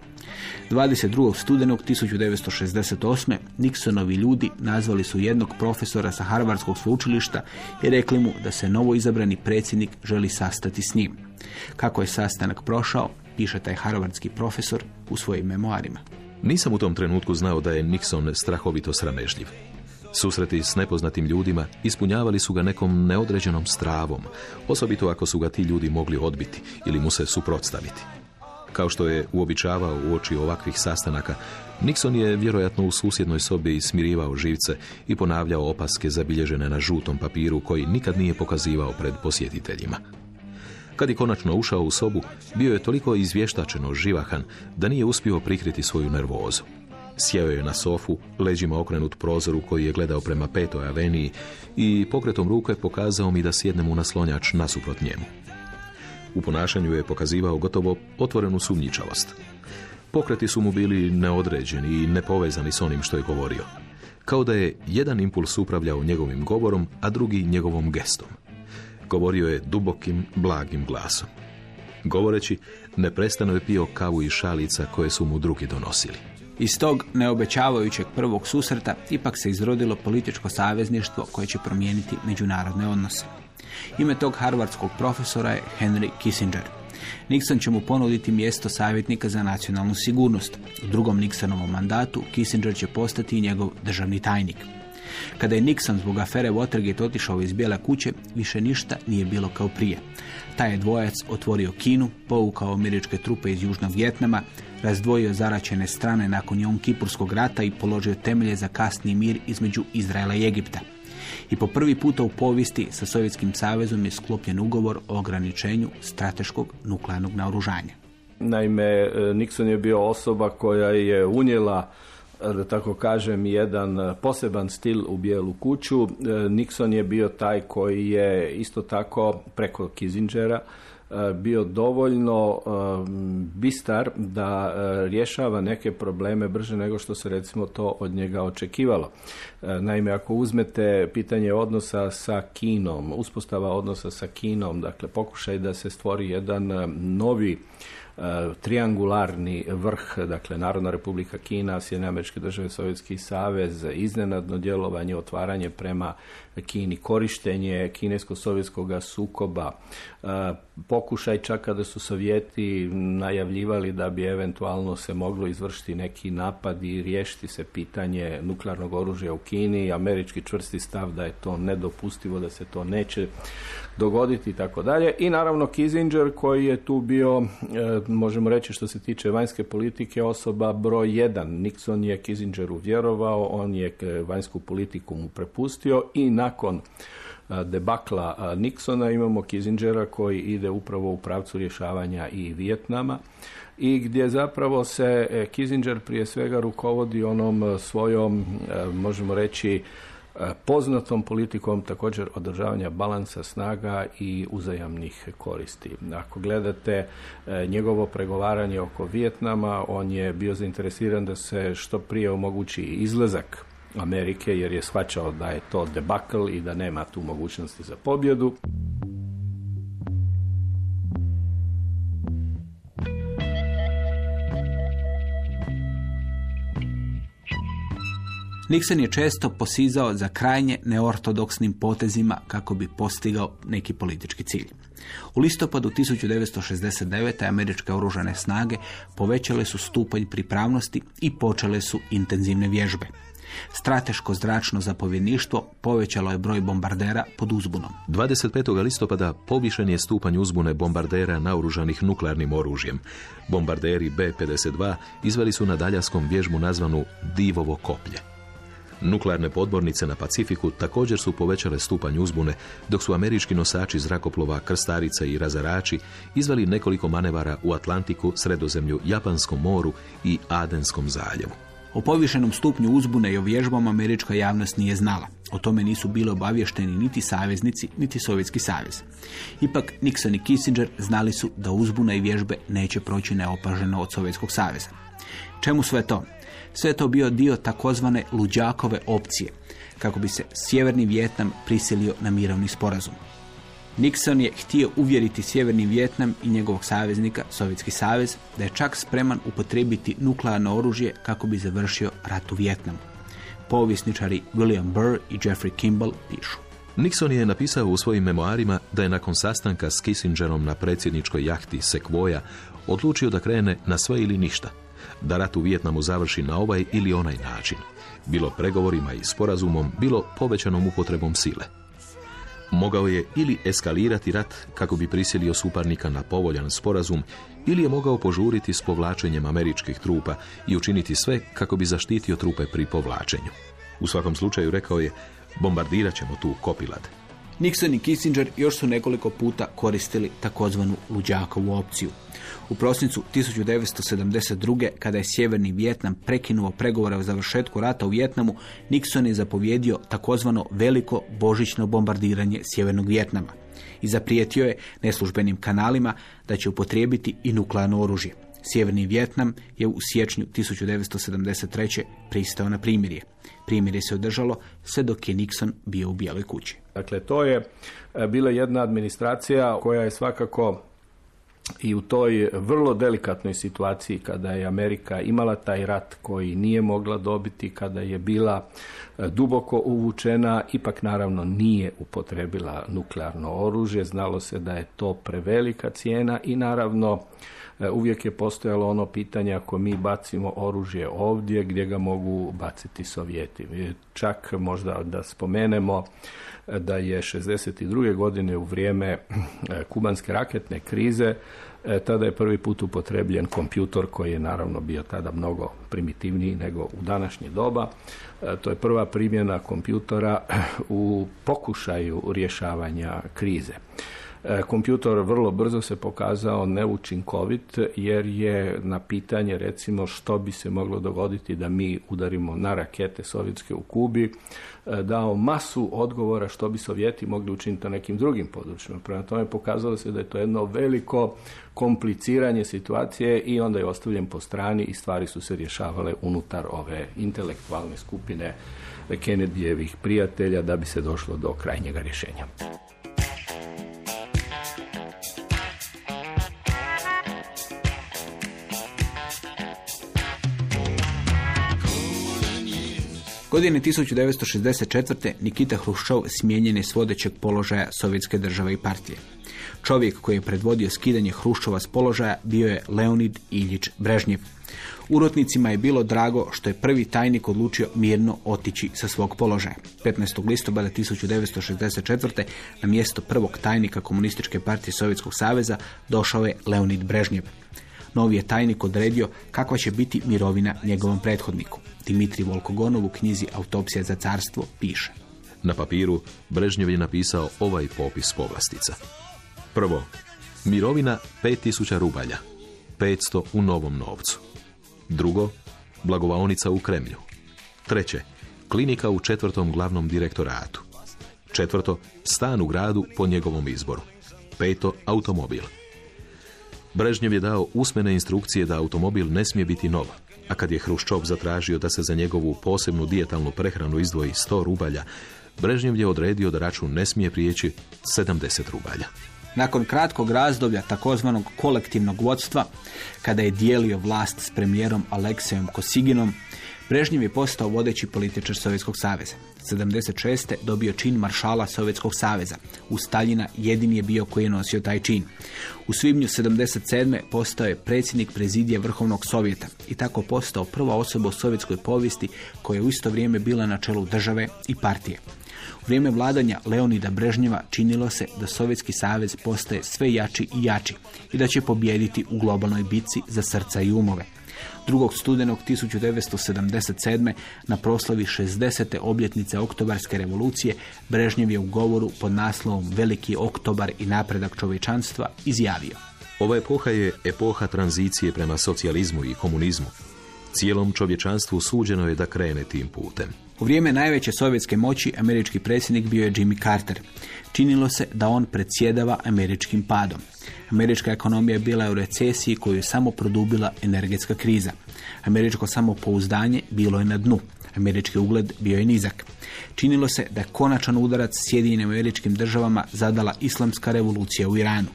22. studenog 1968. Nixonovi ljudi nazvali su jednog profesora sa Harvardskog sveučilišta i rekli mu da se novo izabrani predsjednik želi sastati s njim. Kako je sastanak prošao, piše taj harvardski profesor u svojim memoarima. Nisam u tom trenutku znao da je Nixon strahovito sramežljiv. Susreti s nepoznatim ljudima ispunjavali su ga nekom neodređenom stravom, osobito ako su ga ti ljudi mogli odbiti ili mu se suprotstaviti. Kao što je uobičavao u oči ovakvih sastanaka, Nixon je vjerojatno u susjednoj sobi smirivao živce i ponavljao opaske zabilježene na žutom papiru koji nikad nije pokazivao pred posjetiteljima. Kad je konačno ušao u sobu, bio je toliko izvještačeno živahan da nije uspio prikriti svoju nervozu. Sjeo je na sofu, leđima okrenut prozoru koji je gledao prema petoj aveniji i pokretom ruke pokazao mi da sjednem u naslonjač nasuprot njemu. U ponašanju je pokazivao gotovo otvorenu sumnjičavost. Pokreti su mu bili neodređeni i nepovezani s onim što je govorio. Kao da je jedan impuls upravljao njegovim govorom, a drugi njegovom gestom. Govorio je dubokim, blagim glasom. Govoreći, neprestano je pio kavu i šalica koje su mu drugi donosili. Iz tog neobećavajućeg prvog susreta ipak se izrodilo političko savezništvo koje će promijeniti međunarodne odnose. Ime tog harvardskog profesora je Henry Kissinger. Nixon će mu ponuditi mjesto savjetnika za nacionalnu sigurnost. U drugom Nixonovom mandatu Kissinger će postati njegov državni tajnik. Kada je Nixon zbog afere Watergate otišao iz Bijele kuće, više ništa nije bilo kao prije. Taj je dvojac otvorio Kinu, povukao američke trupe iz Južnog Vjetnama, razdvojio zaračene strane nakon Jom Kipurskog rata i položio temelje za kasni mir između Izraela i Egipta. I po prvi puta u povijesti sa Sovjetskim savezom je sklopljen ugovor o ograničenju strateškog nuklearnog naoružanja. Naime, e, Nixon je bio osoba koja je unijela da tako kažem, jedan poseban stil u bijelu kuću. E, Nixon je bio taj koji je isto tako preko Kissingera e, bio dovoljno e, bistar da e, rješava neke probleme brže nego što se recimo to od njega očekivalo. Naime, ako uzmete pitanje odnosa sa Kinom, uspostava odnosa sa Kinom, dakle pokušaj da se stvori jedan novi triangularni vrh, dakle Narodna republika Kina, Sjedinjene američke države, Sovjetski savez, iznenadno djelovanje, otvaranje prema Kini, korištenje kinesko-sovjetskog sukoba, e, pokušaj čak kada su Sovjeti najavljivali da bi eventualno se moglo izvršiti neki napad i riješiti se pitanje nuklearnog oružja u Kini, američki čvrsti stav da je to nedopustivo, da se to neće dogoditi i tako dalje. I naravno Kissinger koji je tu bio, e, možemo reći što se tiče vanjske politike, osoba broj jedan. Nixon je Kissingeru vjerovao, on je vanjsku politiku mu prepustio i nakon debakla Nixona imamo Kissingera koji ide upravo u pravcu rješavanja i Vijetnama i gdje zapravo se e, Kissinger prije svega rukovodi onom svojom, e, možemo reći, e, poznatom politikom također održavanja balansa snaga i uzajamnih koristi. Ako gledate njegovo pregovaranje oko Vijetnama, on je bio zainteresiran da se što prije omogući izlazak Amerike jer je shvaćao da je to debakl i da nema tu mogućnosti za pobjedu. Nixon je često posizao za krajnje neortodoksnim potezima kako bi postigao neki politički cilj. U listopadu 1969. američke oružane snage povećale su stupanj pripravnosti i počele su intenzivne vježbe. Strateško zračno zapovjedništvo povećalo je broj bombardera pod uzbunom. 25. listopada povišen je stupanj uzbune bombardera naoružanih nuklearnim oružjem. Bombarderi B-52 izveli su na daljarskom vježbu nazvanu Divovo koplje. Nuklearne podbornice na Pacifiku također su povećale stupanj uzbune, dok su američki nosači zrakoplova Krstarica i Razarači izveli nekoliko manevara u Atlantiku, Sredozemlju, Japanskom moru i Adenskom zaljevu. O povišenom stupnju uzbune i o vježbama američka javnost nije znala. O tome nisu bili obavješteni niti saveznici, niti Sovjetski savez. Ipak Nixon i Kissinger znali su da uzbuna i vježbe neće proći neopaženo od Sovjetskog saveza. Čemu sve to? Sve to bio dio takozvane luđakove opcije, kako bi se Sjeverni Vjetnam prisilio na mirovni sporazum. Nixon je htio uvjeriti Sjeverni Vjetnam i njegovog saveznika, Sovjetski savez, da je čak spreman upotrijebiti nuklearno oružje kako bi završio rat u Vjetnamu. Povisničari William Burr i Jeffrey Kimball pišu. Nixon je napisao u svojim memoarima da je nakon sastanka s Kissingerom na predsjedničkoj jahti Sequoia odlučio da krene na sve ili ništa, da rat u Vijetnamu završi na ovaj ili onaj način, bilo pregovorima i sporazumom, bilo povećanom upotrebom sile. Mogao je ili eskalirati rat kako bi prisilio suparnika na povoljan sporazum ili je mogao požuriti s povlačenjem američkih trupa i učiniti sve kako bi zaštitio trupe pri povlačenju. U svakom slučaju rekao je, bombardirat ćemo tu Kopilad. Nixon i Kissinger još su nekoliko puta koristili takozvanu luđakovu opciju. U prosincu 1972. kada je Sjeverni Vjetnam prekinuo pregovore o završetku rata u Vjetnamu, Nixon je zapovjedio takozvano veliko božićno bombardiranje Sjevernog Vjetnama i zaprijetio je neslužbenim kanalima da će upotrijebiti i nuklearno oružje. Sjeverni Vjetnam je u siječnju 1973. pristao na primirje. Primirje se održalo sve dok je Nixon bio u Bijeloj kući. Dakle, to je e, bila jedna administracija koja je svakako i u toj vrlo delikatnoj situaciji kada je Amerika imala taj rat koji nije mogla dobiti, kada je bila e, duboko uvučena, ipak naravno nije upotrebila nuklearno oružje, znalo se da je to prevelika cijena i naravno uvijek je postojalo ono pitanje ako mi bacimo oružje ovdje gdje ga mogu baciti Sovjeti. Čak možda da spomenemo da je 62. godine u vrijeme e, kubanske raketne krize e, tada je prvi put upotrebljen kompjutor koji je naravno bio tada mnogo primitivniji nego u današnje doba. E, to je prva primjena kompjutora u pokušaju rješavanja krize. E, Kompjutor vrlo brzo se pokazao neučinkovit jer je na pitanje recimo što bi se moglo dogoditi da mi udarimo na rakete sovjetske u Kubi e, dao masu odgovora što bi Sovjeti mogli učiniti na nekim drugim područjima. Prema tome pokazalo se da je to jedno veliko kompliciranje situacije i onda je ostavljen po strani i stvari su se rješavale unutar ove intelektualne skupine Kennedyjevih prijatelja da bi se došlo do krajnjega rješenja. Godine 1964. Nikita Hruščov smijenjen je s vodećeg položaja Sovjetske države i partije. Čovjek koji je predvodio skidanje Hruščova s položaja bio je Leonid Iljić Brežnjev. Urotnicima je bilo drago što je prvi tajnik odlučio mirno otići sa svog položaja. 15. listopada 1964. na mjesto prvog tajnika Komunističke partije Sovjetskog saveza došao je Leonid Brežnjev. Novi je tajnik odredio kakva će biti mirovina njegovom prethodniku. Dimitri Volkogonov u knjizi Autopsija za carstvo piše. Na papiru Brežnjev je napisao ovaj popis povlastica. Prvo, mirovina 5000 rubalja, 500 u novom novcu. Drugo, blagovaonica u Kremlju. Treće, klinika u četvrtom glavnom direktoratu. Četvrto, stan u gradu po njegovom izboru. Peto, automobil. Brežnjev je dao usmene instrukcije da automobil ne smije biti nov, a kad je Hruščov zatražio da se za njegovu posebnu dijetalnu prehranu izdvoji 100 rubalja, Brežnjev je odredio da račun ne smije prijeći 70 rubalja. Nakon kratkog razdoblja takozvanog kolektivnog vodstva, kada je dijelio vlast s premijerom Aleksejom Kosiginom, Brežnjev je postao vodeći političar Sovjetskog saveza. 76. dobio čin maršala Sovjetskog saveza. U Staljina jedini je bio koji je nosio taj čin. U svibnju 77. postao je predsjednik prezidija Vrhovnog sovjeta i tako postao prva osoba u sovjetskoj povijesti koja je u isto vrijeme bila na čelu države i partije. U vrijeme vladanja Leonida Brežnjeva činilo se da Sovjetski savez postaje sve jači i jači i da će pobijediti u globalnoj bitci za srca i umove. 2. studenog 1977. na proslavi 60. obljetnice oktobarske revolucije Brežnjev je u govoru pod naslovom Veliki oktobar i napredak čovječanstva izjavio. Ova epoha je epoha tranzicije prema socijalizmu i komunizmu. Cijelom čovječanstvu suđeno je da krene tim putem. U vrijeme najveće sovjetske moći američki predsjednik bio je Jimmy Carter. Činilo se da on predsjedava američkim padom. Američka ekonomija je bila u recesiji koju je samo produbila energetska kriza. Američko samopouzdanje bilo je na dnu. Američki ugled bio je nizak. Činilo se da je konačan udarac Sjedinjenim američkim državama zadala islamska revolucija u Iranu,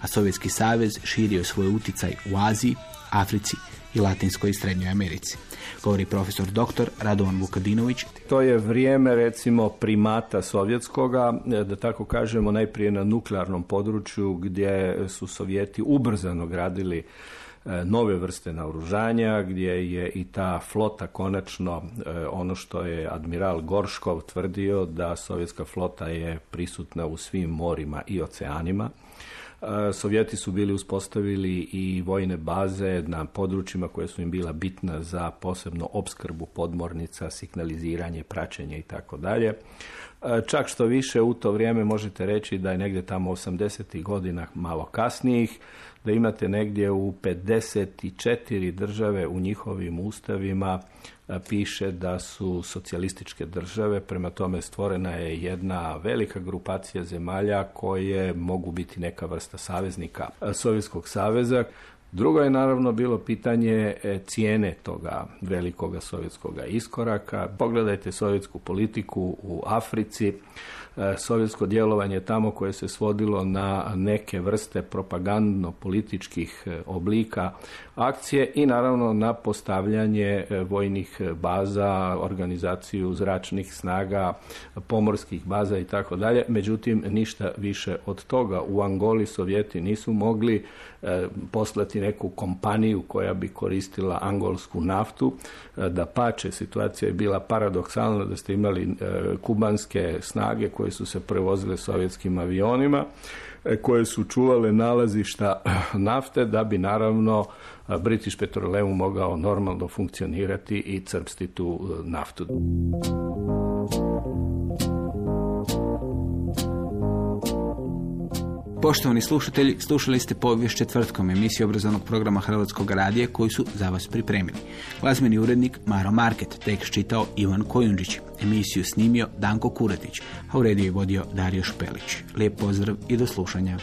a Sovjetski savez širio svoj uticaj u Aziji, Africi i Latinskoj i Srednjoj Americi. Govori profesor dr. Radovan Vukadinović. To je vrijeme recimo primata sovjetskoga, da tako kažemo najprije na nuklearnom području gdje su Sovjeti ubrzano gradili e, nove vrste naoružanja, gdje je i ta flota konačno e, ono što je admiral Gorškov tvrdio da sovjetska flota je prisutna u svim morima i oceanima. Sovjeti su bili uspostavili i vojne baze na područjima koje su im bila bitna za posebno opskrbu podmornica, signaliziranje, praćenje i tako dalje. Čak što više u to vrijeme možete reći da je negdje tamo 80. godina malo kasnijih, da imate negdje u 54 države u njihovim ustavima piše da su socijalističke države, prema tome stvorena je jedna velika grupacija zemalja koje mogu biti neka vrsta saveznika Sovjetskog saveza. Drugo je naravno bilo pitanje e, cijene toga velikoga sovjetskog iskoraka. Pogledajte sovjetsku politiku u Africi, E, sovjetsko djelovanje tamo koje se svodilo na neke vrste propagandno-političkih e, oblika akcije i naravno na postavljanje e, vojnih baza, organizaciju zračnih snaga, pomorskih baza i tako dalje. Međutim, ništa više od toga. U Angoli Sovjeti nisu mogli poslati neku kompaniju koja bi koristila angolsku naftu. Da pače, situacija je bila paradoksalna da ste imali kubanske snage koje su se prevozile sovjetskim avionima e, koje su čuvale nalazišta nafte da bi naravno British Petroleum mogao normalno funkcionirati i crpsti tu e, naftu. Poštovani slušatelji, slušali ste povijest četvrtkom emisije obrazovnog programa Hrvatskog radija koji su za vas pripremili. Glazbeni urednik Maro Market, tekst čitao Ivan Kojundžić, emisiju snimio Danko Kuretić, a u rediju je vodio Dario Špelić. Lijep pozdrav i do slušanja.